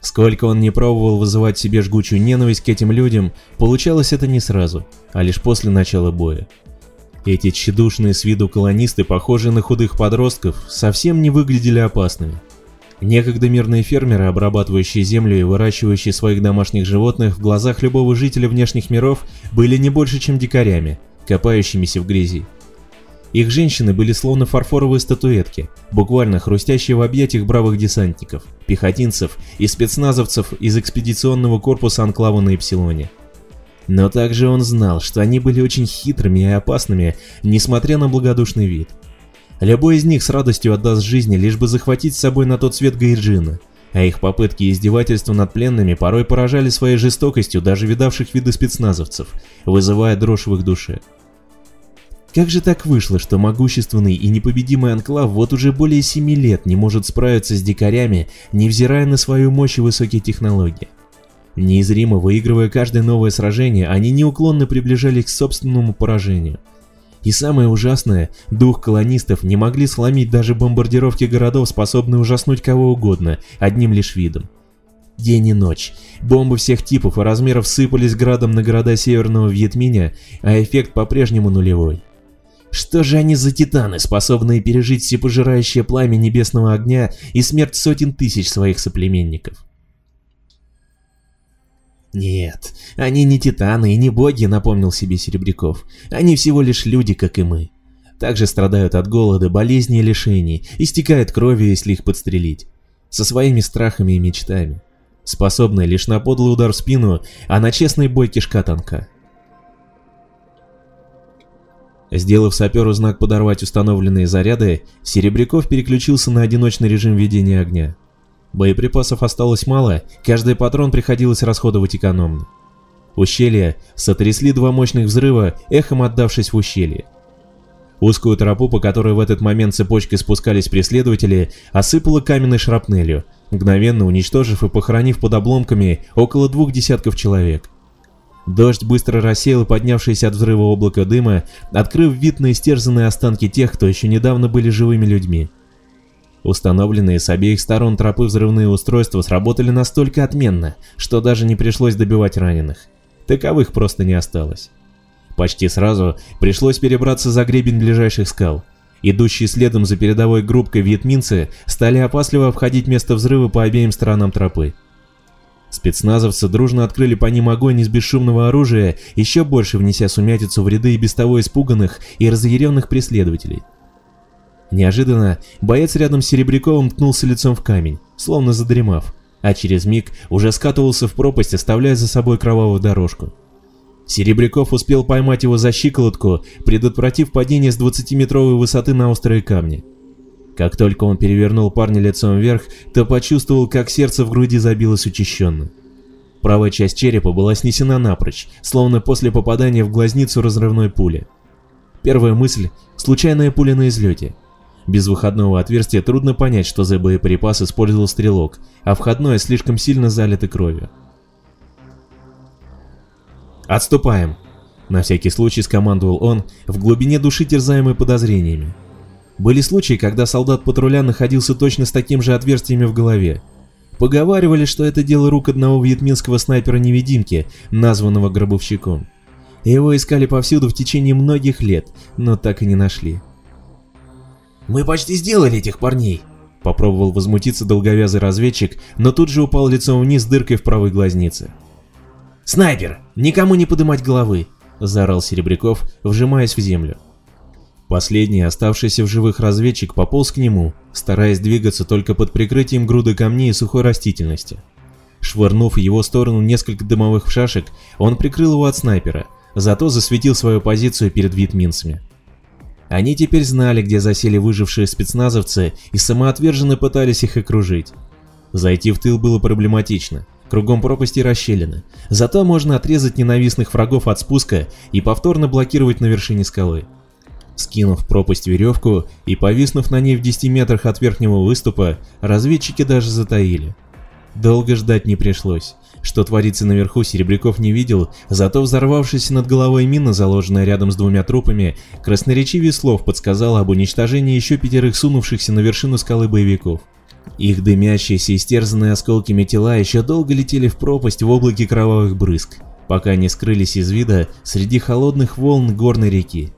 Сколько он не пробовал вызывать себе жгучую ненависть к этим людям, получалось это не сразу, а лишь после начала боя. Эти тщедушные с виду колонисты, похожие на худых подростков, совсем не выглядели опасными. Некогда мирные фермеры, обрабатывающие землю и выращивающие своих домашних животных, в глазах любого жителя внешних миров были не больше, чем дикарями, копающимися в грязи. Их женщины были словно фарфоровые статуэтки, буквально хрустящие в объятиях бравых десантников, пехотинцев и спецназовцев из экспедиционного корпуса анклава на Эпсилоне. Но также он знал, что они были очень хитрыми и опасными, несмотря на благодушный вид. Любой из них с радостью отдаст жизни, лишь бы захватить с собой на тот свет Гайджина, а их попытки и издевательства над пленными порой поражали своей жестокостью даже видавших виды спецназовцев, вызывая дрожь в их душе. Как же так вышло, что могущественный и непобедимый анклав вот уже более семи лет не может справиться с дикарями, невзирая на свою мощь и высокие технологии? Неизримо выигрывая каждое новое сражение, они неуклонно приближались к собственному поражению. И самое ужасное, дух колонистов не могли сломить даже бомбардировки городов, способные ужаснуть кого угодно, одним лишь видом. День и ночь. Бомбы всех типов и размеров сыпались градом на города Северного Вьетминя, а эффект по-прежнему нулевой. Что же они за титаны, способные пережить всепожирающее пламя небесного огня и смерть сотен тысяч своих соплеменников? Нет, они не титаны и не боги, напомнил себе Серебряков. Они всего лишь люди, как и мы. Также страдают от голода, болезней и лишений, истекают кровью, если их подстрелить. Со своими страхами и мечтами. Способны лишь на подлый удар в спину, а на честный бой кишка тонка. Сделав саперу знак подорвать установленные заряды, Серебряков переключился на одиночный режим ведения огня. Боеприпасов осталось мало, каждый патрон приходилось расходовать экономно. Ущелье сотрясли два мощных взрыва, эхом отдавшись в ущелье. Узкую тропу, по которой в этот момент цепочкой спускались преследователи, осыпало каменной шрапнелью, мгновенно уничтожив и похоронив под обломками около двух десятков человек. Дождь быстро рассеял поднявшееся от взрыва облако дыма, открыв вид на истерзанные останки тех, кто еще недавно были живыми людьми. Установленные с обеих сторон тропы взрывные устройства сработали настолько отменно, что даже не пришлось добивать раненых. Таковых просто не осталось. Почти сразу пришлось перебраться за гребень ближайших скал. Идущие следом за передовой группкой вьетминцы стали опасливо обходить место взрыва по обеим сторонам тропы. Спецназовцы дружно открыли по ним огонь из бесшумного оружия, еще больше внеся сумятицу в ряды и без того испуганных и разъяренных преследователей. Неожиданно боец рядом с Серебряковым ткнулся лицом в камень, словно задремав, а через миг уже скатывался в пропасть, оставляя за собой кровавую дорожку. Серебряков успел поймать его за щиколотку, предотвратив падение с 20-метровой высоты на острые камни. Как только он перевернул парня лицом вверх, то почувствовал, как сердце в груди забилось учащенно. Правая часть черепа была снесена напрочь, словно после попадания в глазницу разрывной пули. Первая мысль – случайная пуля на излете. Без выходного отверстия трудно понять, что за боеприпас использовал стрелок, а входное слишком сильно залито кровью. «Отступаем!» На всякий случай скомандовал он, в глубине души терзаемый подозрениями. Были случаи, когда солдат патруля находился точно с таким же отверстиями в голове. Поговаривали, что это дело рук одного вьетминского снайпера-невидимки, названного гробовщиком. Его искали повсюду в течение многих лет, но так и не нашли. «Мы почти сделали этих парней!» Попробовал возмутиться долговязый разведчик, но тут же упал лицом вниз дыркой в правой глазнице. «Снайпер! Никому не подымать головы!» – заорал Серебряков, вжимаясь в землю. Последний, оставшийся в живых разведчик, пополз к нему, стараясь двигаться только под прикрытием груды камней и сухой растительности. Швырнув в его сторону несколько дымовых шашек, он прикрыл его от снайпера, зато засветил свою позицию перед вьетминцами. Они теперь знали, где засели выжившие спецназовцы и самоотверженно пытались их окружить. Зайти в тыл было проблематично, кругом пропасти расщелины, зато можно отрезать ненавистных врагов от спуска и повторно блокировать на вершине скалы. Скинув пропасть веревку и повиснув на ней в 10 метрах от верхнего выступа, разведчики даже затаили. Долго ждать не пришлось. Что творится наверху, Серебряков не видел, зато взорвавшаяся над головой мина, заложенная рядом с двумя трупами, красноречивее слов подсказала об уничтожении еще пятерых сунувшихся на вершину скалы боевиков. Их дымящиеся и стерзанные осколками тела еще долго летели в пропасть в облаке кровавых брызг, пока не скрылись из вида среди холодных волн горной реки.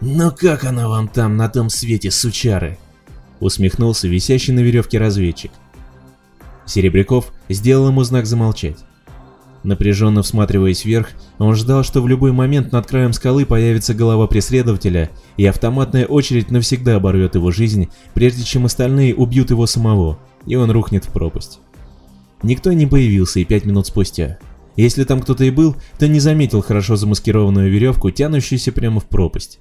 «Ну как она вам там на том свете, сучары?» — усмехнулся висящий на веревке разведчик. Серебряков сделал ему знак замолчать. Напряженно всматриваясь вверх, он ждал, что в любой момент над краем скалы появится голова преследователя, и автоматная очередь навсегда оборвет его жизнь, прежде чем остальные убьют его самого, и он рухнет в пропасть. Никто не появился и пять минут спустя. Если там кто-то и был, то не заметил хорошо замаскированную веревку, тянущуюся прямо в пропасть.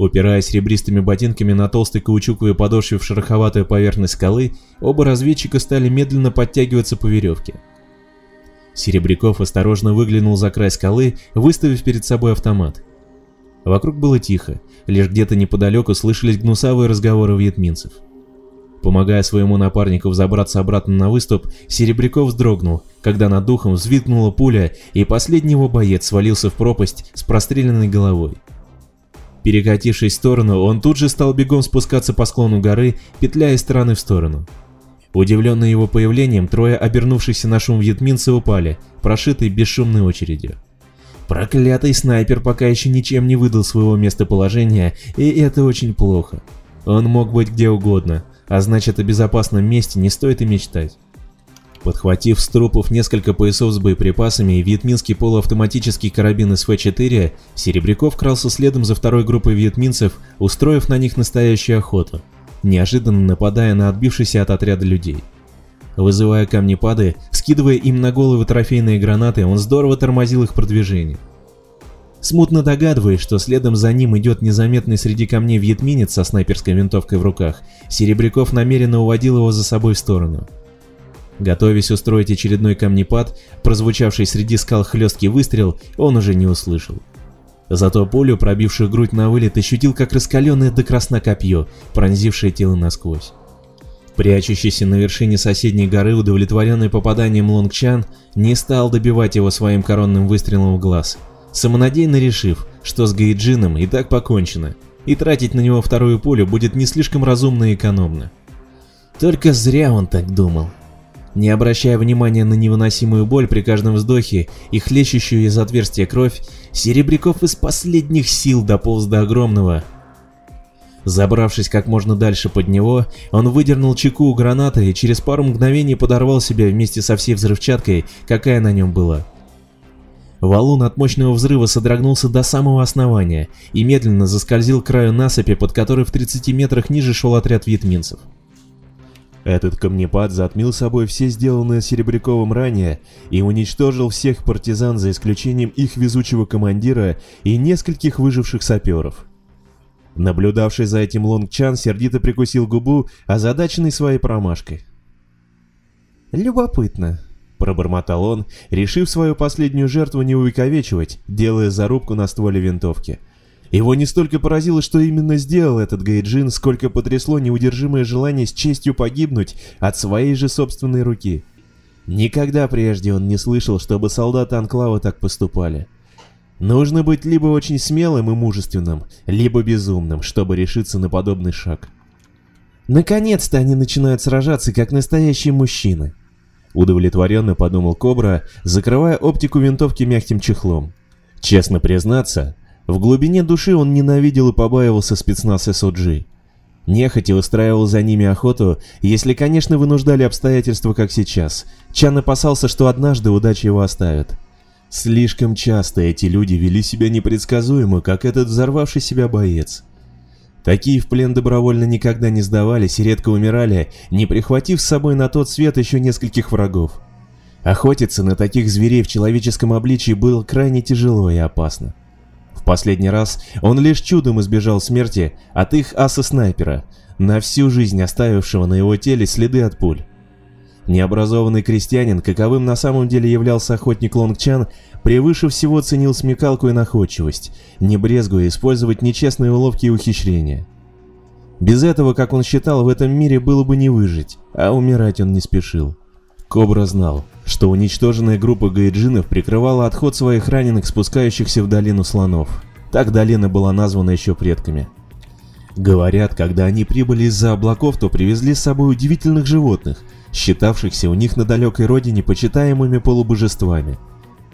Упираясь ребристыми ботинками на толстой каучуковой подошве в шероховатую поверхность скалы, оба разведчика стали медленно подтягиваться по веревке. Серебряков осторожно выглянул за край скалы, выставив перед собой автомат. Вокруг было тихо, лишь где-то неподалеку слышались гнусавые разговоры вьетминцев. Помогая своему напарнику взобраться обратно на выступ, Серебряков вздрогнул, когда над духом взвизгнула пуля, и последний его боец свалился в пропасть с простреленной головой. Перекатившись в сторону, он тут же стал бегом спускаться по склону горы, петляя из стороны в сторону. Удивленные его появлением, трое обернувшихся на шум вьетминцев упали, прошитые бесшумной очередью. Проклятый снайпер пока еще ничем не выдал своего местоположения, и это очень плохо. Он мог быть где угодно, а значит о безопасном месте не стоит и мечтать. Подхватив с трупов несколько поясов с боеприпасами и вьетминский полуавтоматический карабин СВ-4, Серебряков крался следом за второй группой вьетминцев, устроив на них настоящую охоту неожиданно нападая на отбившийся от отряда людей. Вызывая камнепады, скидывая им на головы трофейные гранаты, он здорово тормозил их продвижение. Смутно догадываясь, что следом за ним идет незаметный среди камней вьетминец со снайперской винтовкой в руках, Серебряков намеренно уводил его за собой в сторону. Готовясь устроить очередной камнепад, прозвучавший среди скал хлесткий выстрел, он уже не услышал. Зато пулю, пробившую грудь на вылет, ощутил как раскаленное до красна копье, пронзившее тело насквозь. Прячущийся на вершине соседней горы, удовлетворенный попаданием Лонгчан, не стал добивать его своим коронным выстрелом в глаз, самонадеянно решив, что с Гайджином и так покончено, и тратить на него вторую пулю будет не слишком разумно и экономно. Только зря он так думал. Не обращая внимания на невыносимую боль при каждом вздохе и хлещущую из отверстия кровь, Серебряков из последних сил дополз до огромного. Забравшись как можно дальше под него, он выдернул чеку у гранаты и через пару мгновений подорвал себя вместе со всей взрывчаткой, какая на нем была. Валун от мощного взрыва содрогнулся до самого основания и медленно заскользил к краю насыпи, под которой в 30 метрах ниже шел отряд вьетминцев. Этот камнепад затмил собой все сделанное Серебряковым ранее и уничтожил всех партизан за исключением их везучего командира и нескольких выживших саперов. Наблюдавший за этим Лонг Чан сердито прикусил губу, озадаченный своей промашкой. «Любопытно», — пробормотал он, решив свою последнюю жертву не увековечивать, делая зарубку на стволе винтовки — его не столько поразило, что именно сделал этот Гайджин, сколько потрясло неудержимое желание с честью погибнуть от своей же собственной руки. Никогда прежде он не слышал, чтобы солдаты Анклава так поступали. Нужно быть либо очень смелым и мужественным, либо безумным, чтобы решиться на подобный шаг. Наконец-то они начинают сражаться, как настоящие мужчины. Удовлетворенно подумал Кобра, закрывая оптику винтовки мягким чехлом. Честно признаться, в глубине души он ненавидел и побаивался спецназ СОГ. Нехотя устраивал за ними охоту, если, конечно, вынуждали обстоятельства, как сейчас. Чан опасался, что однажды удача его оставит. Слишком часто эти люди вели себя непредсказуемо, как этот взорвавший себя боец. Такие в плен добровольно никогда не сдавались и редко умирали, не прихватив с собой на тот свет еще нескольких врагов. Охотиться на таких зверей в человеческом обличии было крайне тяжело и опасно. В последний раз он лишь чудом избежал смерти от их аса-снайпера, на всю жизнь оставившего на его теле следы от пуль. Необразованный крестьянин, каковым на самом деле являлся охотник Лонгчан, превыше всего ценил смекалку и находчивость, не брезгуя использовать нечестные уловки и ухищрения. Без этого, как он считал, в этом мире было бы не выжить, а умирать он не спешил. Кобра знал, что уничтоженная группа гайджинов прикрывала отход своих раненых, спускающихся в долину слонов. Так долина была названа еще предками. Говорят, когда они прибыли из-за облаков, то привезли с собой удивительных животных, считавшихся у них на далекой родине почитаемыми полубожествами –